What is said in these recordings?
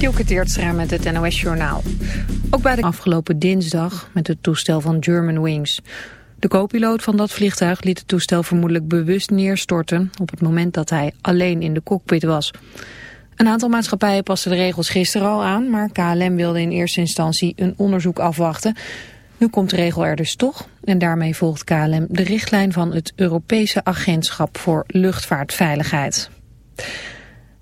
Dielke Teertstra met het NOS-journaal. Ook bij de afgelopen dinsdag met het toestel van Germanwings. De co-piloot van dat vliegtuig liet het toestel vermoedelijk bewust neerstorten... op het moment dat hij alleen in de cockpit was. Een aantal maatschappijen pasten de regels gisteren al aan... maar KLM wilde in eerste instantie een onderzoek afwachten. Nu komt de regel er dus toch... en daarmee volgt KLM de richtlijn van het Europese Agentschap voor Luchtvaartveiligheid.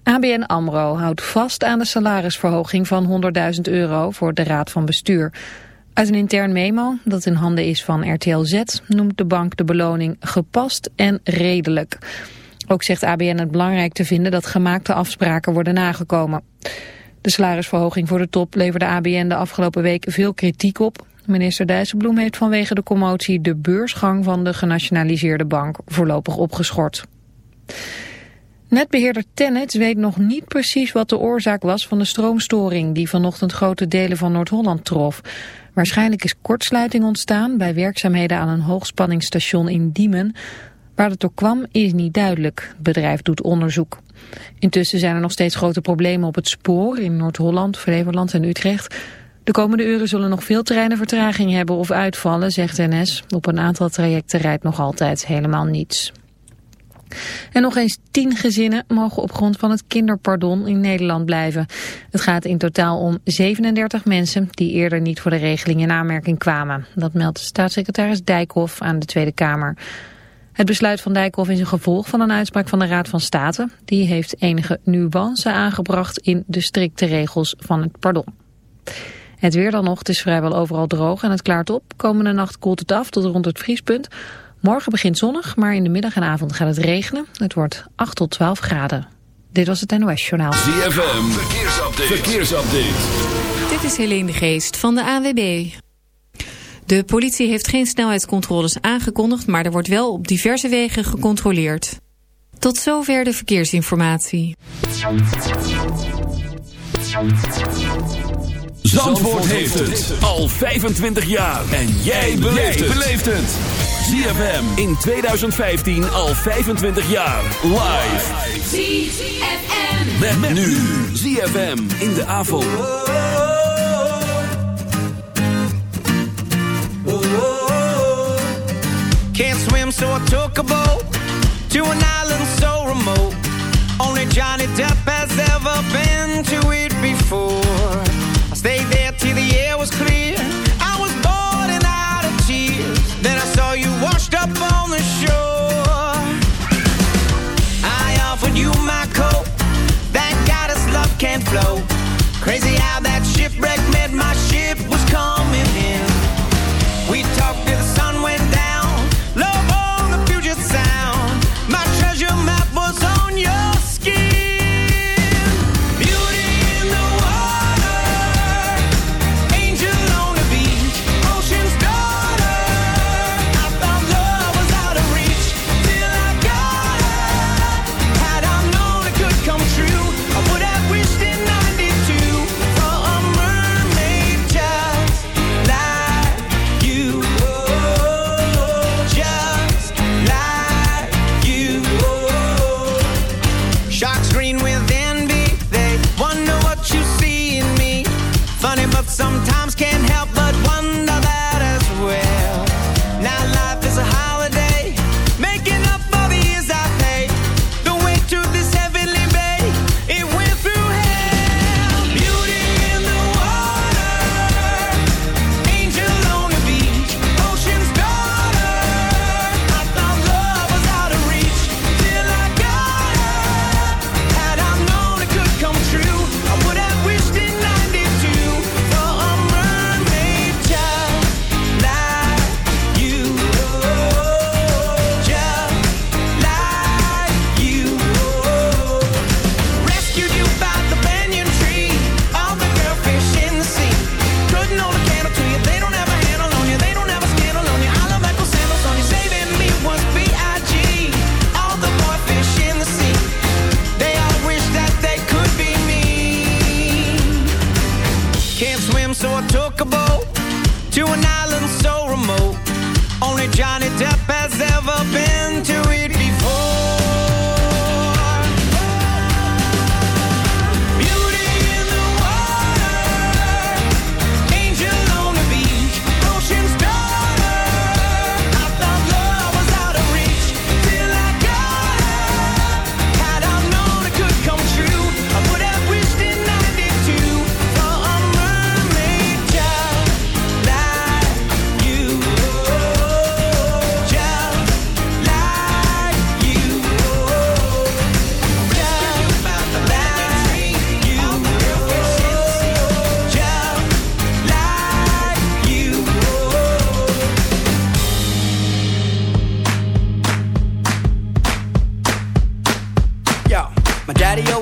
ABN AMRO houdt vast aan de salarisverhoging van 100.000 euro voor de Raad van Bestuur. Uit een intern memo dat in handen is van RTL Z noemt de bank de beloning gepast en redelijk. Ook zegt ABN het belangrijk te vinden dat gemaakte afspraken worden nagekomen. De salarisverhoging voor de top leverde ABN de afgelopen week veel kritiek op. Minister Dijsselbloem heeft vanwege de commotie de beursgang van de genationaliseerde bank voorlopig opgeschort. Netbeheerder Tennet weet nog niet precies wat de oorzaak was van de stroomstoring die vanochtend grote delen van Noord-Holland trof. Waarschijnlijk is kortsluiting ontstaan bij werkzaamheden aan een hoogspanningsstation in Diemen. Waar het door kwam is niet duidelijk. Het bedrijf doet onderzoek. Intussen zijn er nog steeds grote problemen op het spoor in Noord-Holland, Flevoland en Utrecht. De komende uren zullen nog veel treinen vertraging hebben of uitvallen, zegt NS. Op een aantal trajecten rijdt nog altijd helemaal niets. En nog eens tien gezinnen mogen op grond van het kinderpardon in Nederland blijven. Het gaat in totaal om 37 mensen die eerder niet voor de regeling in aanmerking kwamen. Dat meldt staatssecretaris Dijkhoff aan de Tweede Kamer. Het besluit van Dijkhoff is een gevolg van een uitspraak van de Raad van State. Die heeft enige nuance aangebracht in de strikte regels van het pardon. Het weer dan nog, het is vrijwel overal droog en het klaart op. Komende nacht koelt het af tot rond het vriespunt. Morgen begint zonnig, maar in de middag en avond gaat het regenen. Het wordt 8 tot 12 graden. Dit was het NOS Journaal. ZFM, verkeersupdate. verkeersupdate. Dit is Helene de Geest van de AWB. De politie heeft geen snelheidscontroles aangekondigd... maar er wordt wel op diverse wegen gecontroleerd. Tot zover de verkeersinformatie. Zandvoort heeft het al 25 jaar. En jij beleeft het. ZFM in 2015 al 25 jaar. Live. ZFM. Met, met nu. ZFM in de avond. Can't swim so I took a boat to an island so remote. Only Johnny Depp has ever been to it before. I stayed there till the air was clear. Can't flow. Crazy how that shipwreck meant my ship was coming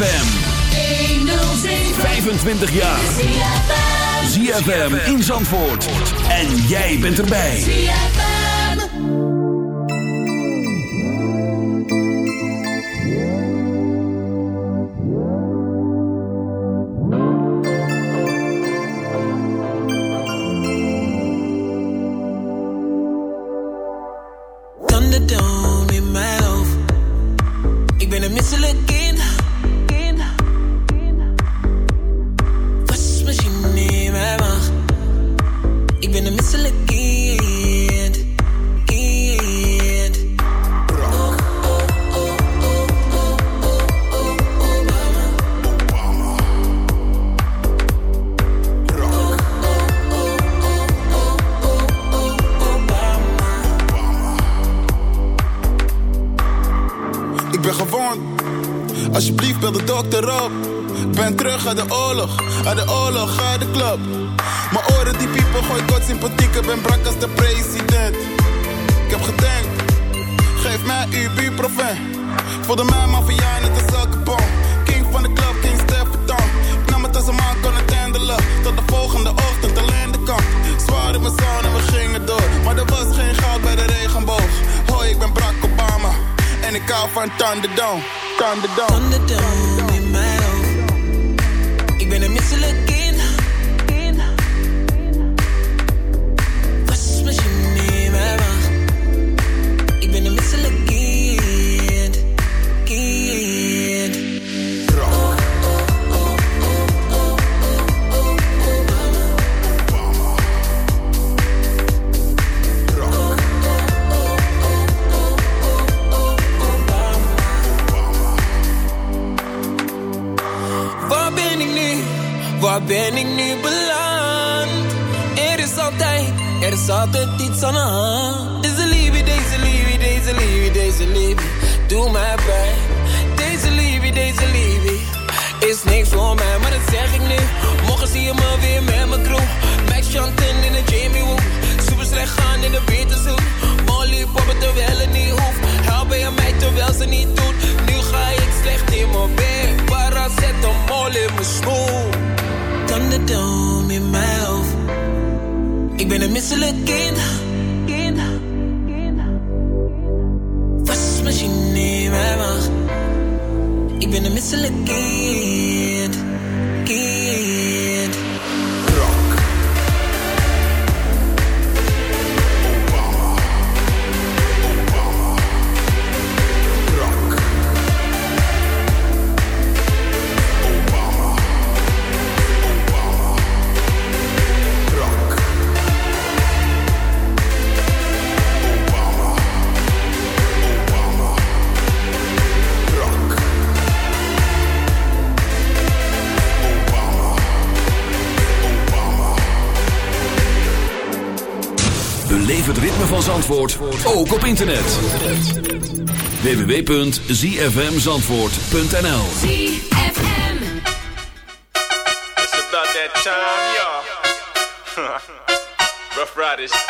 ZFM. 25 jaar. ZFM in Zandvoort. En jij bent erbij. Thunderdome in mijn hoofd. Ik ben een misselijk kind. Ik ben een misselijk kind. kind. Oh, oh, oh, oh, oh, oh, oh, Obama. Oh, oh, oh, oh, oh, oh, Obama. Ik ben gewond. Alsjeblieft, bel de dokter op. Ik ben terug uit de oorlog. Uit de oorlog, uit de club. Mijn oren die piepen, gooi kort sympathiek. Ben brak als de president. Ik heb gedenkt. Geef mij uw buurproven. Voelde mij maffia net een zakkenbom. King van de club, King Stefan. Ik nam het als een man kon het handelen. Tot de volgende ochtend alleen de kant. Zwaar in mijn zon en we gingen door. Maar er was geen goud bij de regenboog. Hoi, ik ben Barack Obama. En ik hou van Thunderdome. Thunderdome. Thunderdome internet. www.zfmzandvoort.nl ZFM. It's about that time, y'all. Rough Riders.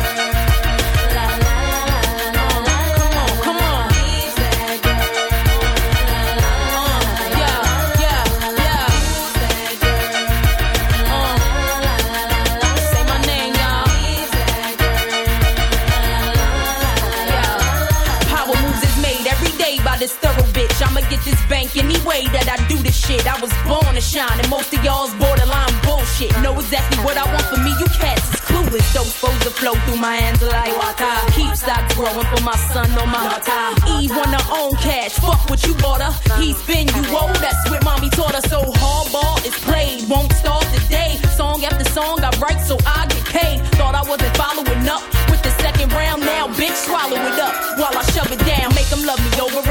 By this thorough bitch. I'ma get this bank any way that I do this shit. I was born to shine, and most of y'all's borderline bullshit. Know exactly what I want for me, you cats is clueless. Those foes that flow through my hands like water. Keep stock growing for my son on my water. Eve her own cash, fuck what you bought her. He spin you old, that's what mommy taught her. So hardball is played, won't start today. Song after song I write so I get paid. Thought I wasn't following up with the second round, now bitch swallow it up while I shove it down. Make them love me over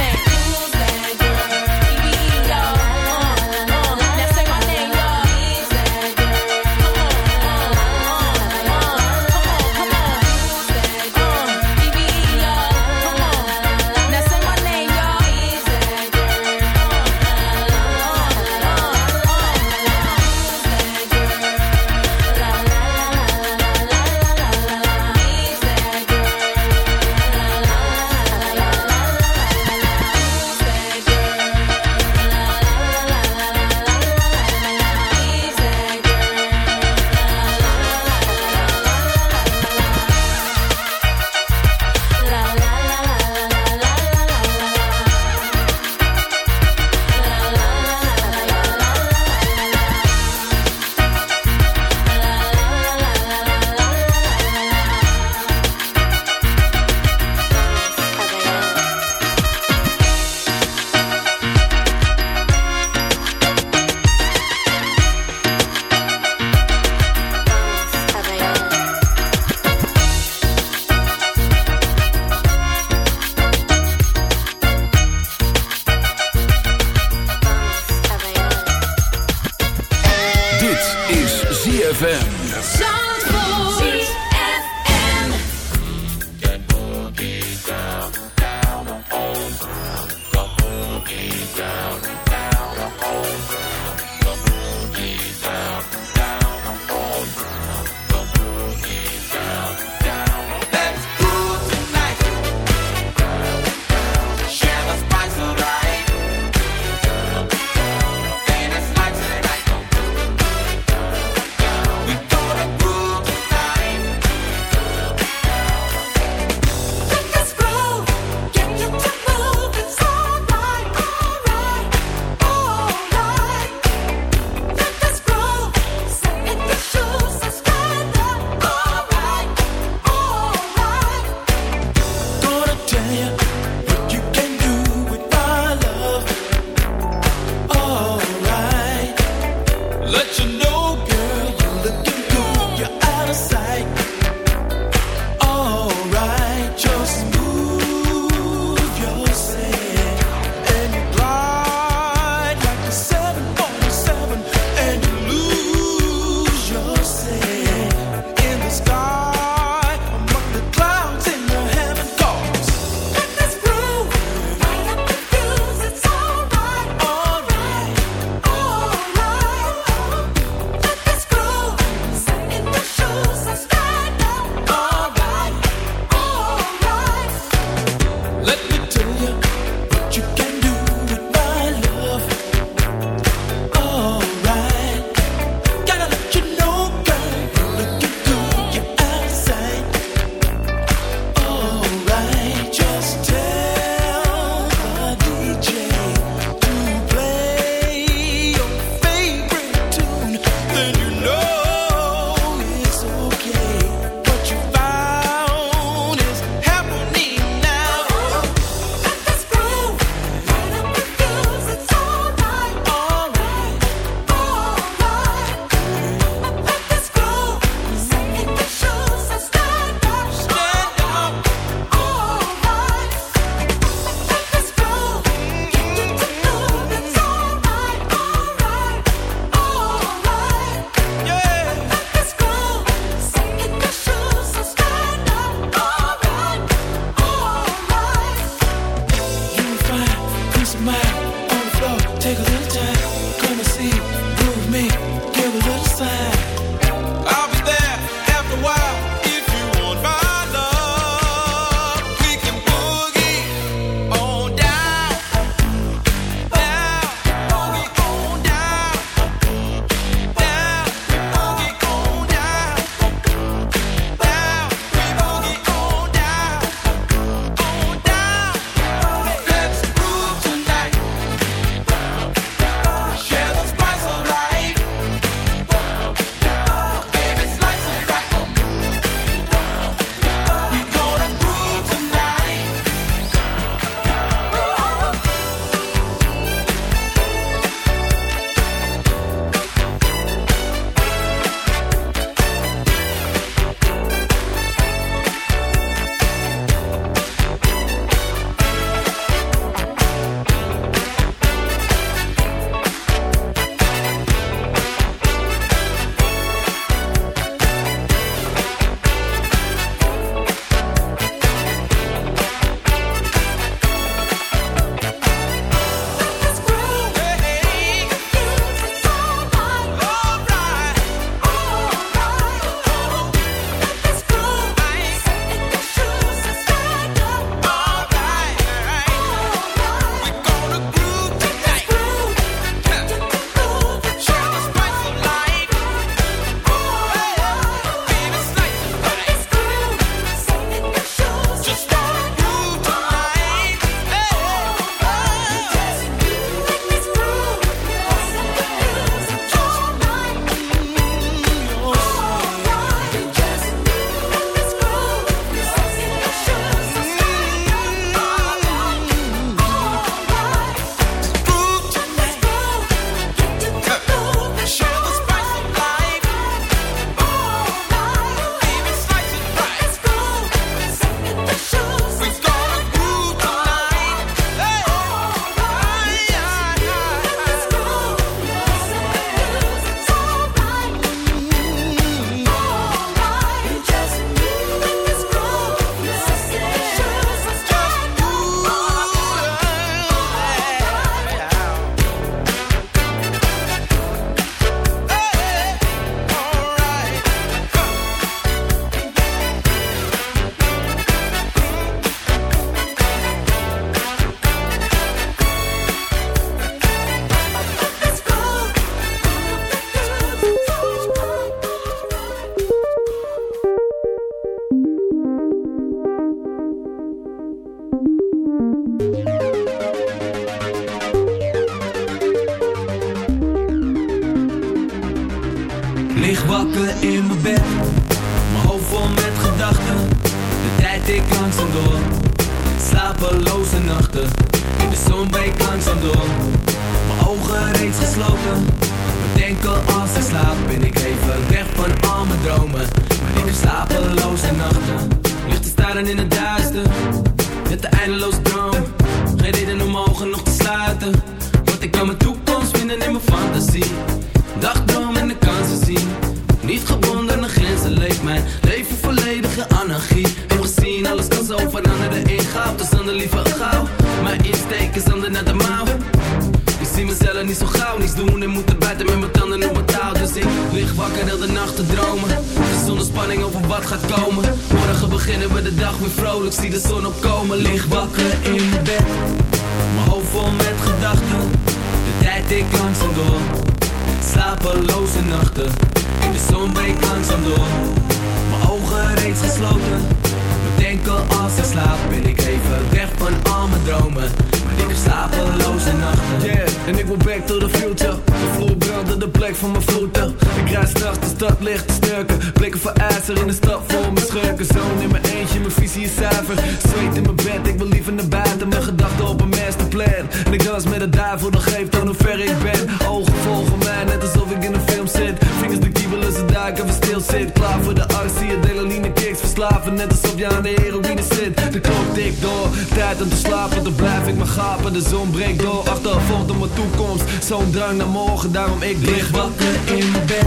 Door, tijd om te slapen. Dan blijf ik maar gapen, de zon breekt door. Achtervolgd op mijn toekomst, zo'n drang naar morgen. Daarom ik lig wakker in bed.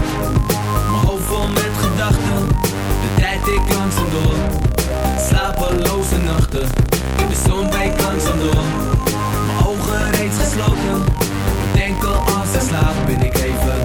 Mijn hoofd vol met gedachten, de tijd ik langzaam door. Slapeloze nachten, de zon breekt langzaam door. Mijn ogen reeds gesloten, bedenken als ik slaap. Ben ik even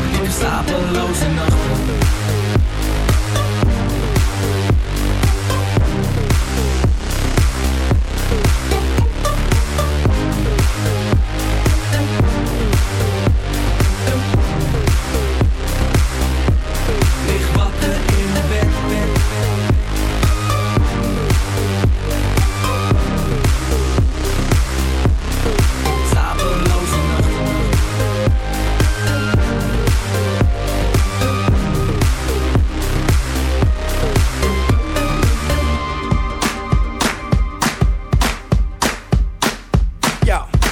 slapeloze nachten.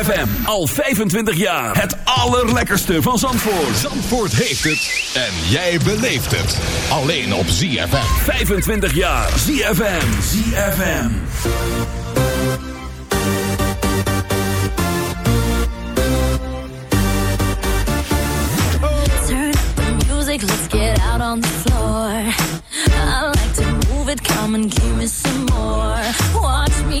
ZFM, al 25 jaar. Het allerlekkerste van Zandvoort. Zandvoort heeft het en jij beleeft het. Alleen op ZFM. 25 jaar. ZFM. ZFM. Turn up the music, let's get out on the floor. I like to move it, come and give me some more. Watch me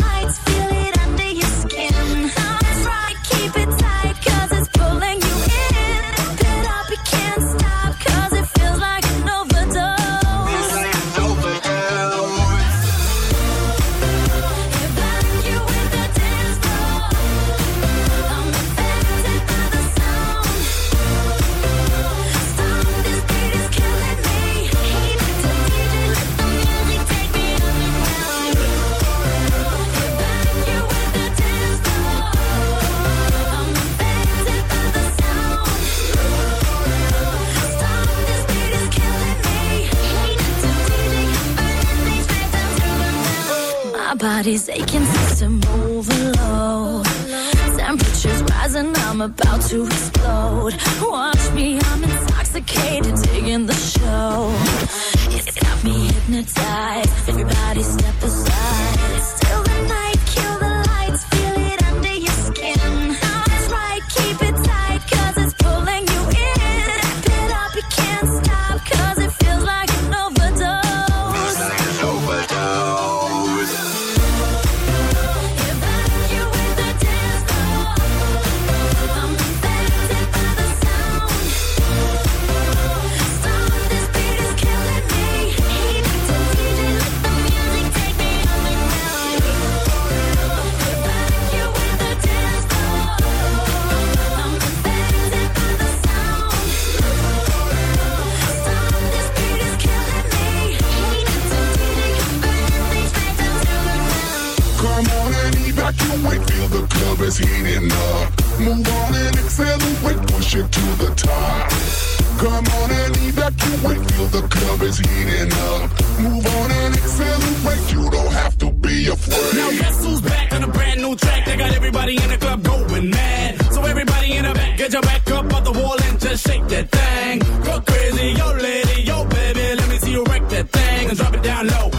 club is heating up. Move on and accelerate, you don't have to be afraid. Now guess who's back on a brand new track? They got everybody in the club going mad. So everybody in the back, get your back up off the wall and just shake that thing. Go crazy, yo lady, yo baby, let me see you wreck that thing and drop it down low,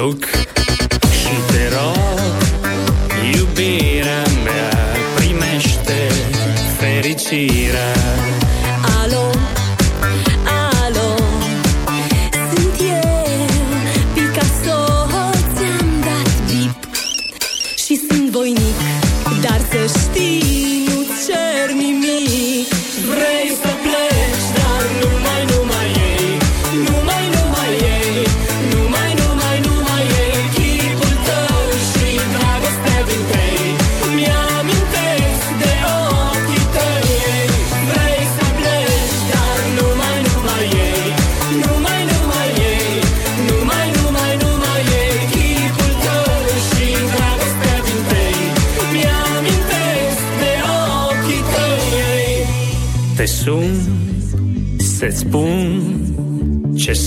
joc. Și te rog, iubirea mea Primește fericirea. Alo